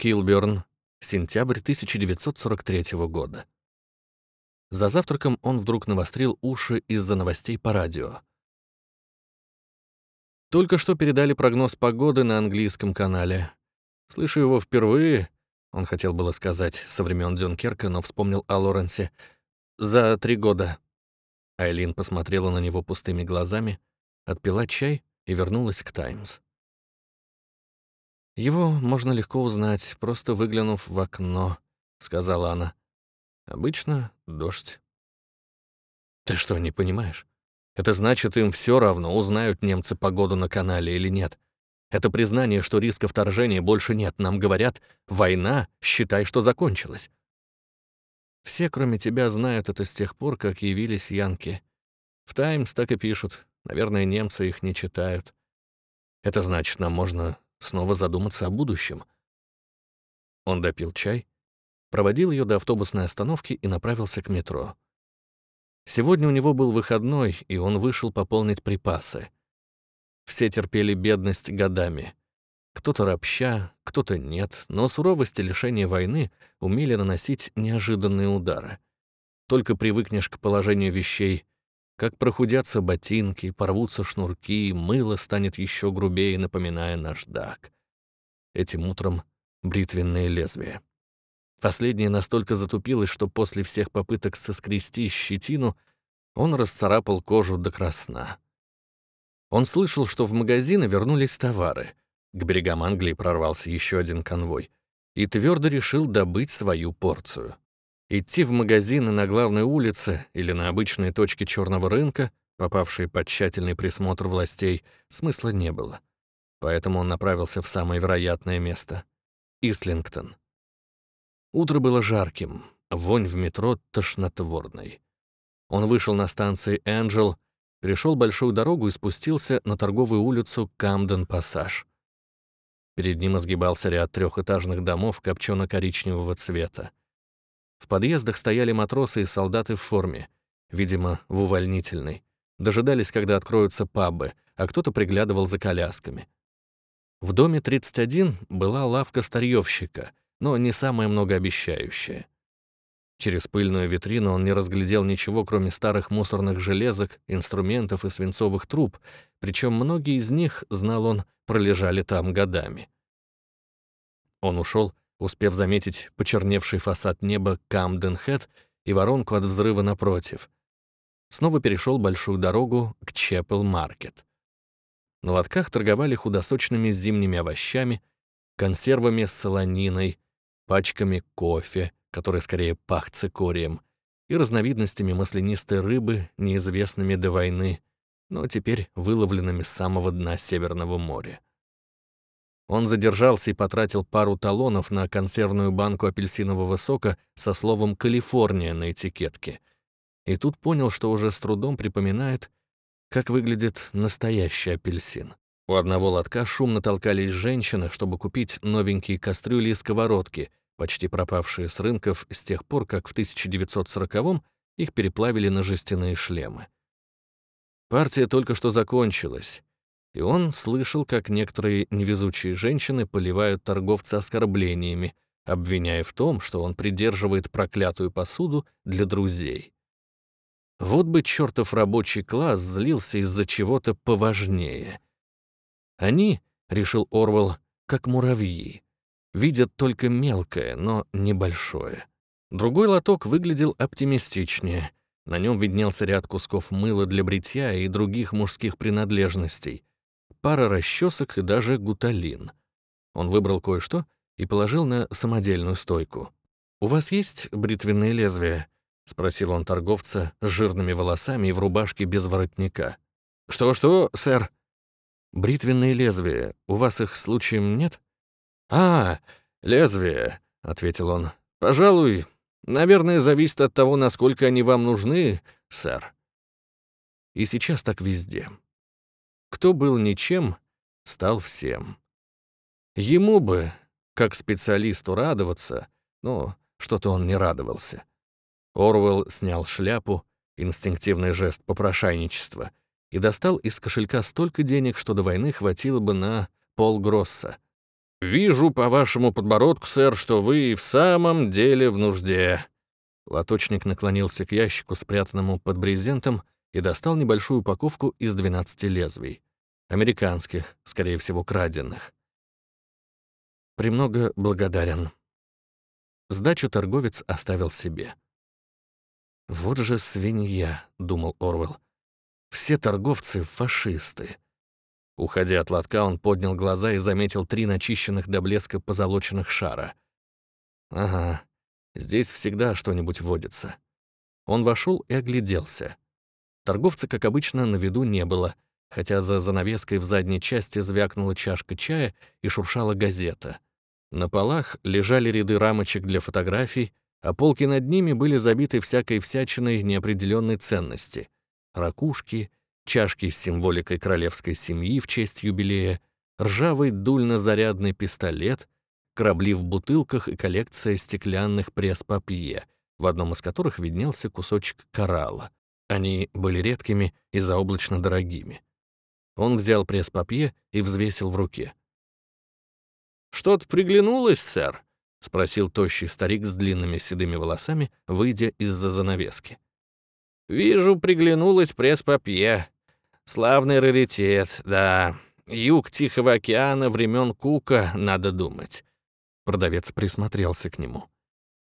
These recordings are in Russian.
Килберн, сентябрь 1943 года. За завтраком он вдруг навострил уши из-за новостей по радио. Только что передали прогноз погоды на английском канале. Слышу его впервые, он хотел было сказать, со времен Дюнкерка, но вспомнил о Лоренсе. За три года. Айлин посмотрела на него пустыми глазами, отпила чай и вернулась к «Таймс». «Его можно легко узнать, просто выглянув в окно», — сказала она. «Обычно дождь». «Ты что, не понимаешь? Это значит, им все равно, узнают немцы погоду на канале или нет. Это признание, что риска вторжения больше нет. Нам говорят, война, считай, что закончилась. Все, кроме тебя, знают это с тех пор, как явились янки. В «Таймс» так и пишут. Наверное, немцы их не читают. Это значит, нам можно снова задуматься о будущем. Он допил чай, проводил ее до автобусной остановки и направился к метро. Сегодня у него был выходной, и он вышел пополнить припасы. Все терпели бедность годами. Кто-то ропща, кто-то нет, но суровость и лишение войны умели наносить неожиданные удары. Только привыкнешь к положению вещей, как прохудятся ботинки, порвутся шнурки, мыло станет еще грубее, напоминая наждак. Этим утром бритвенное лезвие. Последнее настолько затупилось, что после всех попыток соскрести щетину он расцарапал кожу до красна. Он слышал, что в магазины вернулись товары. К берегам Англии прорвался еще один конвой. И твердо решил добыть свою порцию. Идти в магазины на главной улице или на обычные точки черного рынка, попавшие под тщательный присмотр властей, смысла не было. Поэтому он направился в самое вероятное место — Ислингтон. Утро было жарким, вонь в метро тошнотворной. Он вышел на станции «Энджел», перешел большую дорогу и спустился на торговую улицу Камден-Пассаж. Перед ним изгибался ряд трехэтажных домов копчено-коричневого цвета. В подъездах стояли матросы и солдаты в форме, видимо, в увольнительной. Дожидались, когда откроются пабы, а кто-то приглядывал за колясками. В доме 31 была лавка старьевщика, но не самая многообещающая. Через пыльную витрину он не разглядел ничего, кроме старых мусорных железок, инструментов и свинцовых труб, причем многие из них, знал он, пролежали там годами. Он ушел, успев заметить почерневший фасад неба Камден-Хэт и воронку от взрыва напротив. Снова перешел большую дорогу к Чепел-Маркет. На лотках торговали худосочными зимними овощами, консервами с солониной, пачками кофе, который скорее пах цикорием, и разновидностями маслянистой рыбы, неизвестными до войны, но теперь выловленными с самого дна Северного моря. Он задержался и потратил пару талонов на консервную банку апельсинового сока со словом «Калифорния» на этикетке. И тут понял, что уже с трудом припоминает, как выглядит настоящий апельсин. У одного лотка шумно толкались женщины, чтобы купить новенькие кастрюли и сковородки, почти пропавшие с рынков с тех пор, как в 1940-м их переплавили на жестяные шлемы. Партия только что закончилась, и он слышал, как некоторые невезучие женщины поливают торговца оскорблениями, обвиняя в том, что он придерживает проклятую посуду для друзей. Вот бы чертов рабочий класс злился из-за чего-то поважнее. Они, — решил Орвел, — как муравьи, видят только мелкое, но небольшое. Другой лоток выглядел оптимистичнее. На нем виднелся ряд кусков мыла для бритья и других мужских принадлежностей пара расчесок и даже гуталин. Он выбрал кое-что и положил на самодельную стойку. «У вас есть бритвенные лезвия?» — спросил он торговца с жирными волосами и в рубашке без воротника. «Что-что, сэр?» «Бритвенные лезвия. У вас их случаем нет?» «А, лезвия», — ответил он. «Пожалуй, наверное, зависит от того, насколько они вам нужны, сэр». И сейчас так везде. Кто был ничем, стал всем. Ему бы, как специалисту, радоваться, но что-то он не радовался. Орвелл снял шляпу, инстинктивный жест попрошайничества, и достал из кошелька столько денег, что до войны хватило бы на полгросса. «Вижу по вашему подбородку, сэр, что вы в самом деле в нужде». Лоточник наклонился к ящику, спрятанному под брезентом, и достал небольшую упаковку из 12 лезвий. Американских, скорее всего, краденных. «Премного благодарен». Сдачу торговец оставил себе. «Вот же свинья», — думал Орвел. «Все торговцы — фашисты». Уходя от лотка, он поднял глаза и заметил три начищенных до блеска позолоченных шара. «Ага, здесь всегда что-нибудь водится». Он вошел и огляделся. Торговца, как обычно, на виду не было, хотя за занавеской в задней части звякнула чашка чая и шуршала газета. На полах лежали ряды рамочек для фотографий, а полки над ними были забиты всякой всячиной неопределенной ценности. Ракушки, чашки с символикой королевской семьи в честь юбилея, ржавый дульно-зарядный пистолет, корабли в бутылках и коллекция стеклянных пресс-папье, в одном из которых виднелся кусочек коралла. Они были редкими и заоблачно дорогими. Он взял пресс-папье и взвесил в руке. «Что-то приглянулось, сэр?» — спросил тощий старик с длинными седыми волосами, выйдя из-за занавески. «Вижу, приглянулось пресс-папье. Славный раритет, да. Юг Тихого океана времен Кука, надо думать». Продавец присмотрелся к нему.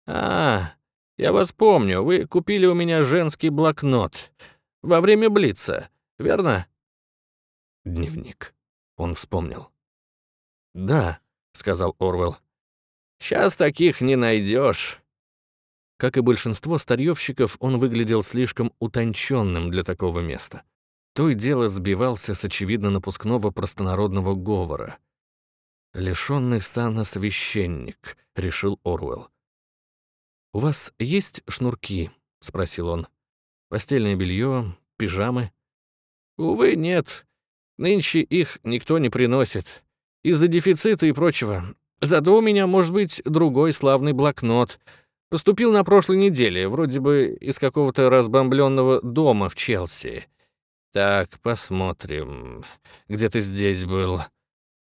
«А, я вас помню, вы купили у меня женский блокнот. Во время Блица, верно?» Дневник. Он вспомнил. «Да», — сказал Орвел. Сейчас таких не найдешь. Как и большинство старьевщиков, он выглядел слишком утонченным для такого места. То и дело сбивался с очевидно напускного простонародного говора. «Лишённый сана священник», — решил Орвелл. «У вас есть шнурки?» — спросил он. «Постельное белье, пижамы?» «Увы, нет. Нынче их никто не приносит. Из-за дефицита и прочего. Зато у меня может быть другой славный блокнот. Поступил на прошлой неделе, вроде бы из какого-то разбомбленного дома в Челси. Так, посмотрим. Где ты здесь был?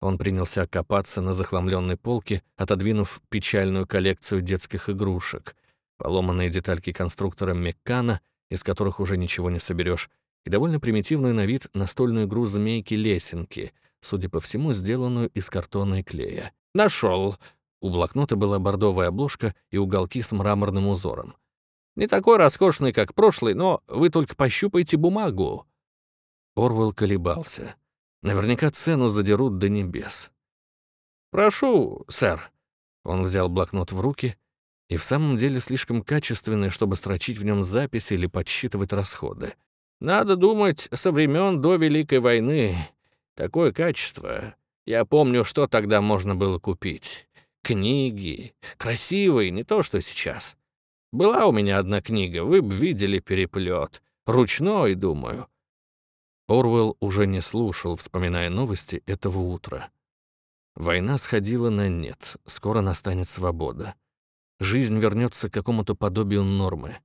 Он принялся копаться на захламленной полке, отодвинув печальную коллекцию детских игрушек, поломанные детальки конструктора Меккана, из которых уже ничего не соберешь, и довольно примитивную на вид настольную игру змейки-лесенки, судя по всему, сделанную из картона и клея. Нашел. У блокнота была бордовая обложка и уголки с мраморным узором. Не такой роскошный, как прошлый, но вы только пощупайте бумагу. Орвел колебался. Наверняка цену задерут до небес. «Прошу, сэр». Он взял блокнот в руки и в самом деле слишком качественный, чтобы строчить в нем записи или подсчитывать расходы. Надо думать, со времен до Великой войны такое качество я помню, что тогда можно было купить. Книги. Красивые, не то что сейчас. Была у меня одна книга, вы бы видели переплет. Ручной, думаю. Орвел уже не слушал, вспоминая новости этого утра. Война сходила на нет, скоро настанет свобода. Жизнь вернется к какому-то подобию нормы.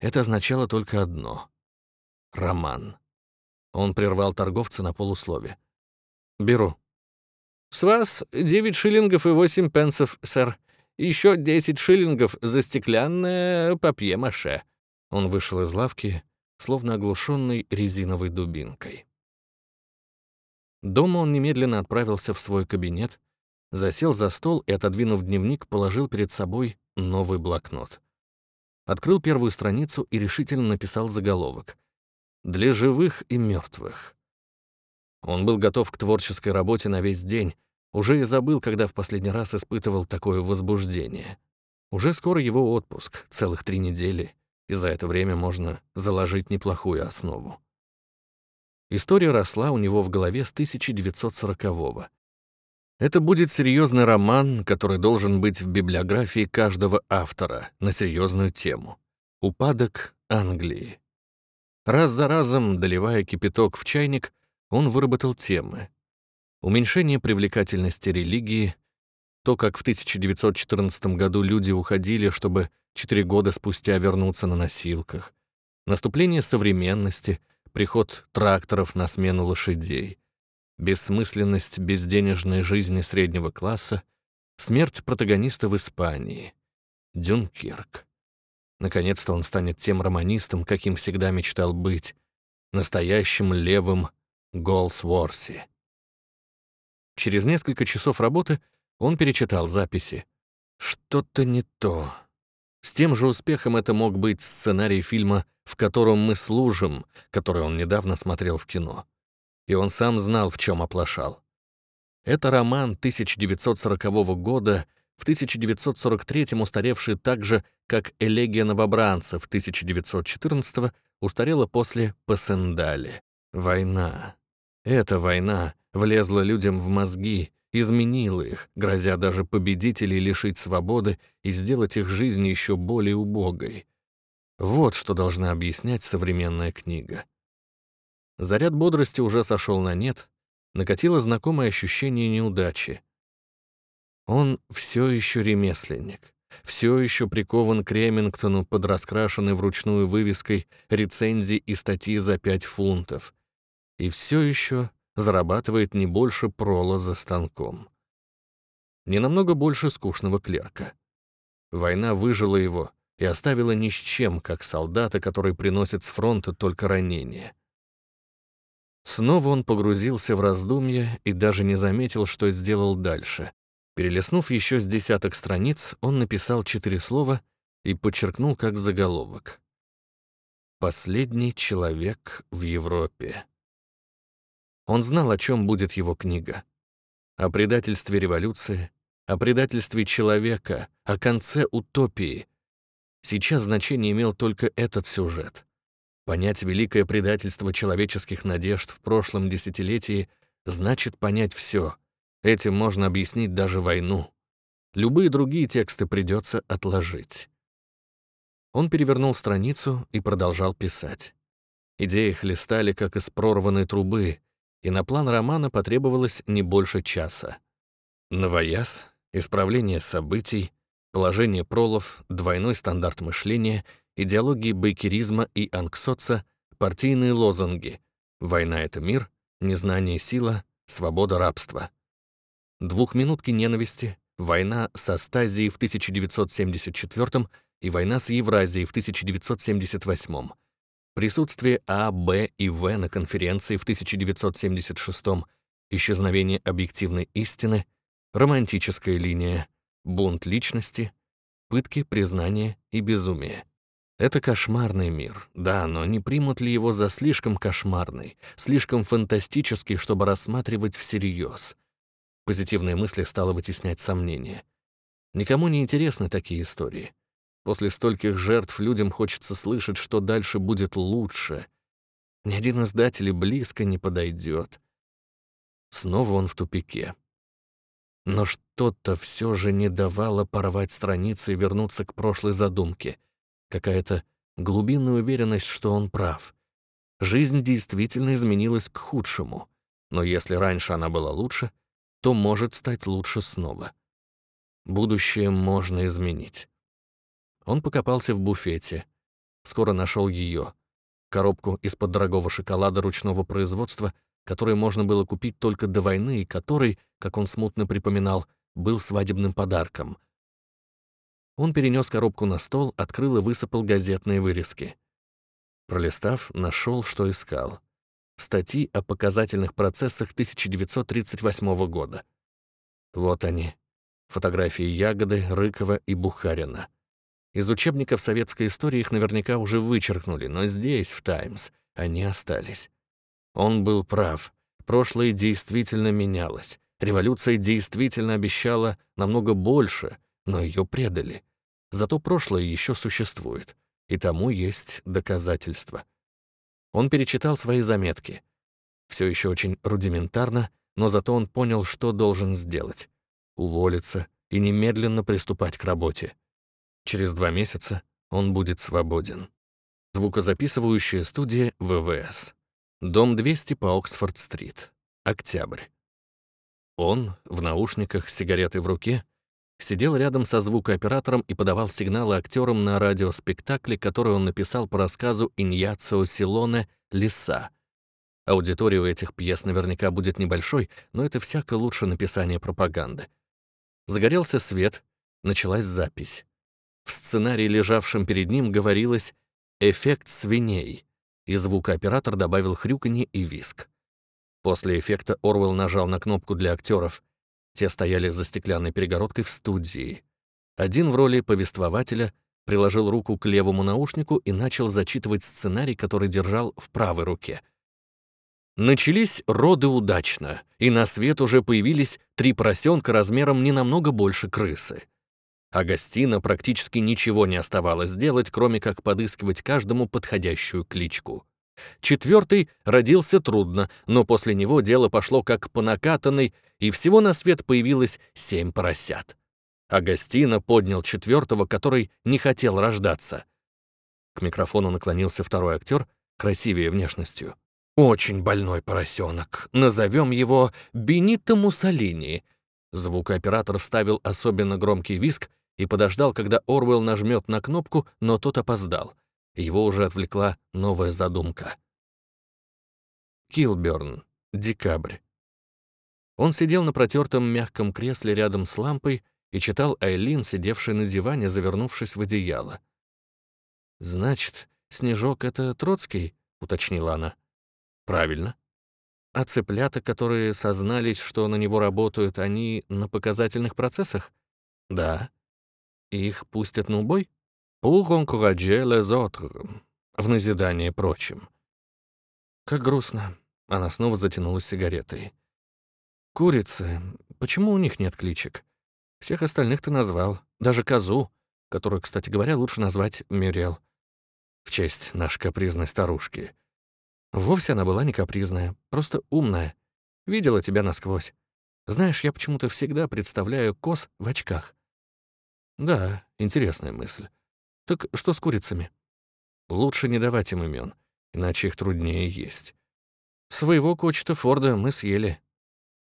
Это означало только одно — роман. Он прервал торговца на полуслове. «Беру», «С вас 9 шиллингов и 8 пенсов, сэр. Еще 10 шиллингов за стеклянное папье-маше». Он вышел из лавки, словно оглушенный резиновой дубинкой. Дома он немедленно отправился в свой кабинет, засел за стол и, отодвинув дневник, положил перед собой новый блокнот. Открыл первую страницу и решительно написал заголовок «Для живых и мертвых». Он был готов к творческой работе на весь день, уже и забыл, когда в последний раз испытывал такое возбуждение. Уже скоро его отпуск, целых три недели, и за это время можно заложить неплохую основу. История росла у него в голове с 1940-го. Это будет серьезный роман, который должен быть в библиографии каждого автора на серьезную тему. Упадок Англии. Раз за разом, доливая кипяток в чайник, он выработал темы. Уменьшение привлекательности религии, то, как в 1914 году люди уходили, чтобы четыре года спустя вернуться на носилках, наступление современности, приход тракторов на смену лошадей, бессмысленность безденежной жизни среднего класса, смерть протагониста в Испании, Дюнкирк. Наконец-то он станет тем романистом, каким всегда мечтал быть, настоящим левым Голсворси. Через несколько часов работы он перечитал записи. Что-то не то. С тем же успехом это мог быть сценарий фильма «В котором мы служим», который он недавно смотрел в кино. И он сам знал, в чем оплошал. Это роман 1940 года, в 1943 устаревший так же, как «Элегия новобранцев» 1914 устарела после «Пассендали». Война. Эта война влезла людям в мозги, изменила их, грозя даже победителей лишить свободы и сделать их жизнь еще более убогой. Вот что должна объяснять современная книга. Заряд бодрости уже сошел на нет, накатило знакомое ощущение неудачи. Он все еще ремесленник, все еще прикован к Ремингтону под раскрашенной вручную вывеской рецензии и статьи за пять фунтов, и все еще зарабатывает не больше прола за станком. Не намного больше скучного клерка. Война выжила его и оставила ни с чем, как солдата, который приносит с фронта только ранения. Снова он погрузился в раздумья и даже не заметил, что сделал дальше. Перелистнув еще с десяток страниц, он написал четыре слова и подчеркнул как заголовок. «Последний человек в Европе». Он знал, о чем будет его книга. О предательстве революции, о предательстве человека, о конце утопии. Сейчас значение имел только этот сюжет. Понять великое предательство человеческих надежд в прошлом десятилетии значит понять все. Этим можно объяснить даже войну. Любые другие тексты придется отложить. Он перевернул страницу и продолжал писать. Идеи хлестали, как из прорванной трубы, и на план романа потребовалось не больше часа. Новояз, исправление событий, положение пролов, двойной стандарт мышления, идеологии бейкеризма и анксоца, партийные лозунги «Война — это мир», «Незнание — сила», «Свобода — рабство». Двухминутки ненависти, война с Астазией в 1974 и война с Евразией в 1978 Присутствие А, Б и В на конференции в 1976 исчезновение объективной истины, романтическая линия, бунт личности, пытки, признание и безумие. Это кошмарный мир, да, но не примут ли его за слишком кошмарный, слишком фантастический, чтобы рассматривать всерьез? Позитивные мысли стало вытеснять сомнения. Никому не интересны такие истории. После стольких жертв людям хочется слышать, что дальше будет лучше. Ни один издатель близко не подойдет. Снова он в тупике. Но что-то все же не давало порвать страницы и вернуться к прошлой задумке. Какая-то глубинная уверенность, что он прав. Жизнь действительно изменилась к худшему. Но если раньше она была лучше, то может стать лучше снова. Будущее можно изменить. Он покопался в буфете. Скоро нашел ее. Коробку из-под дорогого шоколада ручного производства, который можно было купить только до войны и который, как он смутно припоминал, был свадебным подарком. Он перенес коробку на стол, открыл и высыпал газетные вырезки. Пролистав, нашел, что искал. Статьи о показательных процессах 1938 года. Вот они. Фотографии Ягоды, Рыкова и Бухарина. Из учебников советской истории их наверняка уже вычеркнули, но здесь, в «Таймс», они остались. Он был прав. Прошлое действительно менялось. Революция действительно обещала намного больше, но ее предали. Зато прошлое еще существует, и тому есть доказательства. Он перечитал свои заметки. Все еще очень рудиментарно, но зато он понял, что должен сделать. Уволиться и немедленно приступать к работе. Через два месяца он будет свободен. Звукозаписывающая студия ВВС. Дом 200 по Оксфорд-стрит. Октябрь. Он, в наушниках с сигаретой в руке, сидел рядом со звукооператором и подавал сигналы актерам на радиоспектакле, который он написал по рассказу Иньяцио Силоне «Лиса». Аудитория у этих пьес наверняка будет небольшой, но это всяко лучше написания пропаганды. Загорелся свет, началась запись. В сценарии, лежавшем перед ним, говорилось «эффект свиней», и звукооператор добавил хрюканье и виск. После эффекта Орвел нажал на кнопку для актеров. Те стояли за стеклянной перегородкой в студии. Один в роли повествователя приложил руку к левому наушнику и начал зачитывать сценарий, который держал в правой руке. Начались роды удачно, и на свет уже появились три поросенка размером не намного больше крысы. Агастина практически ничего не оставалось делать, кроме как подыскивать каждому подходящую кличку. Четвертый родился трудно, но после него дело пошло как по накатанной, и всего на свет появилось семь поросят. Агастина поднял четвертого, который не хотел рождаться. К микрофону наклонился второй актер, красивее внешностью. «Очень больной поросенок. Назовем его Бенито Муссолини». Звукооператор вставил особенно громкий виск и подождал, когда Орвел нажмет на кнопку, но тот опоздал. Его уже отвлекла новая задумка. Килберн. Декабрь. Он сидел на протертом мягком кресле рядом с лампой и читал Айлин, сидевшей на диване, завернувшись в одеяло. «Значит, Снежок — это Троцкий?» — уточнила она. «Правильно. А цыплята, которые сознались, что на него работают, они на показательных процессах?» «Да. Их пустят на убой?» «Pour encourager les autres», в назидание прочим. Как грустно. Она снова затянулась сигаретой. Курицы. Почему у них нет кличек? Всех остальных ты назвал. Даже козу, которую, кстати говоря, лучше назвать Мюрел. В честь нашей капризной старушки. Вовсе она была не капризная, просто умная. Видела тебя насквозь. Знаешь, я почему-то всегда представляю коз в очках. Да, интересная мысль. Так что с курицами? Лучше не давать им имен, иначе их труднее есть. Своего кочета Форда мы съели.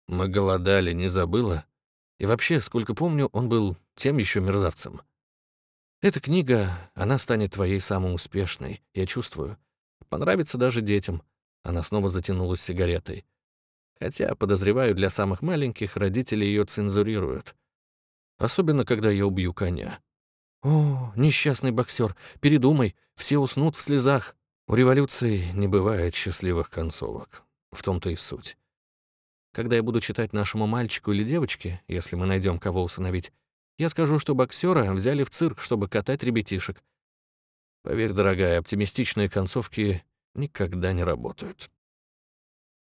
Мы голодали, не забыла. И вообще, сколько помню, он был тем еще мерзавцем. Эта книга, она станет твоей самой успешной, я чувствую. Понравится даже детям. Она снова затянулась сигаретой. Хотя, подозреваю, для самых маленьких родители ее цензурируют. Особенно, когда я убью коня. «О, несчастный боксер, передумай, все уснут в слезах». У революции не бывает счастливых концовок. В том-то и суть. Когда я буду читать нашему мальчику или девочке, если мы найдем кого усыновить, я скажу, что боксера взяли в цирк, чтобы катать ребятишек. Поверь, дорогая, оптимистичные концовки никогда не работают.